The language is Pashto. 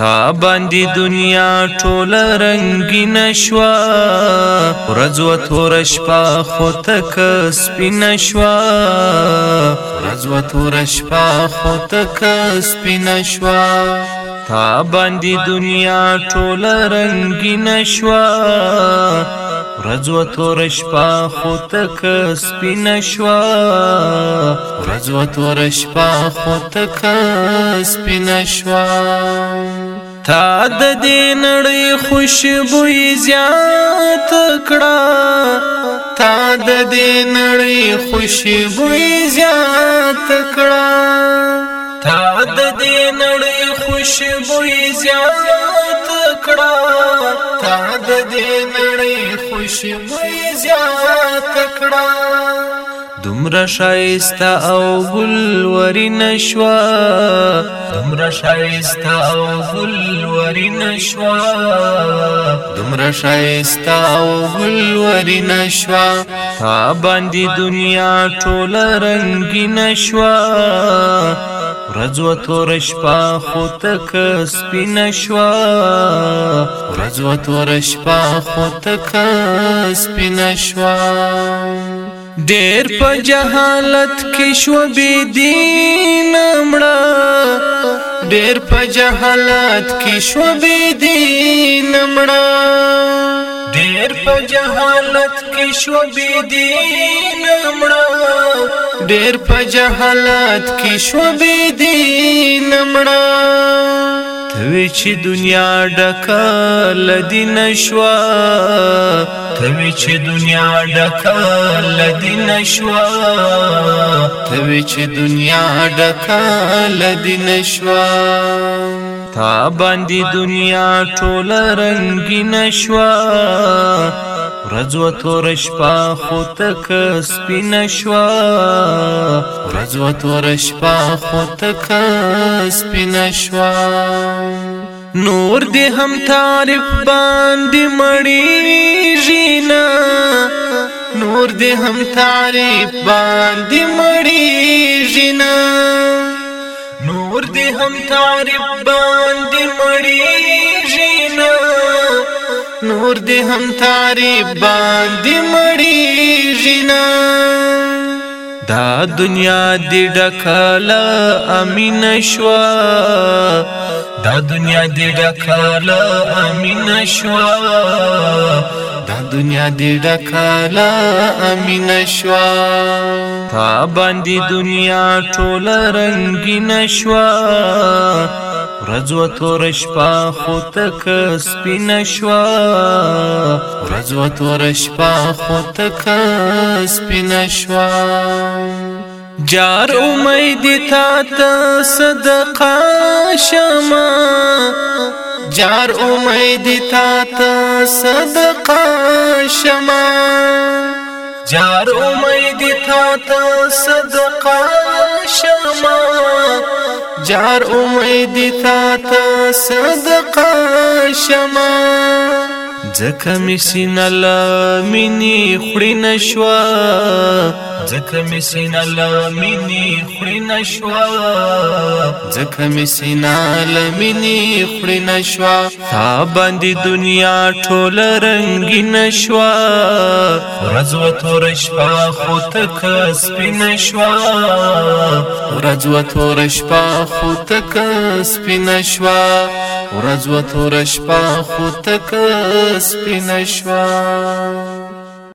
تا باندې دنیا ټول رنگین شوا ورځو تور شپه خو تک سپین شوا ورځو تور شپه خو تک سپین شوا تا باندې دنیا ټول رنگین شوا ورځو تور شپه خو تک سپین شوا ورځو تور شپه خو تک سپین شوا تا د دې نړۍ خوشبو زیات کړه تا د دې نړۍ خوشبو زیات کړه تا د دې نړۍ خوشبو زیات کړه تا د دې نړۍ خوشبو زیات کړه دومره شایسته او ګل ورین شوا دومره شایسته او ګل ورین شوا دومره شایسته او ګل ورین شوا تا باندې دنیا ټول رنگین شوا ورځو تور شپه خو تک سپین شوا ورځو تور شپه خو تک سپین شوا ډیر په جهالت کې شو بي دین مړه ډیر په جهالت کې شو بي دین مړه ډیر په جهالت کې شو بي دین مړه ډیر په جهالت کې شو بي دین مړه توی چې دنیا ډکه لدین شوا توی چې دنیا ډکه لدین شوا توی چې دنیا ډکه لدین شوا تا باندې دنیا ټول رنگین شوا ورځو تور شپه خو تک سپین شوا ورځو تور شپه خو تک سپین شوا نور دې هم تعریف باندې مړیږي نه نور دې هم تعریف باندې مړیږي نه نور دې هم تعریف باندې مړیږي نور دې هم تعریف باندې مړیږي نه دا دنیا دې ډکاله امین شوا دا دنیا دې ډکاله امین شوا دا دنیا دې ډکاله امین شوا تا باندې دنیا ټول رنگین شوا رزو تور شپا خو تک سپین شوا رزو تور شپا خو تک سپین شوا جار امید تا ته صدقه شما جار امید تا ته صدقه شما جار امید تا ته صدقه شما جار امید تا تا صدقا شما ځکه می سینه لامینی خوري نشوا ځکه می سینه لامینی خوري نشوا ځکه می سینه لامینی خوري نشوا تا باندې دنیا ټول رنگین نشوا رزو تور شپا خو تک سپین شوا رزو تور شپا خو تک سپین شوا رزو تور شپا خو تک سپین شوا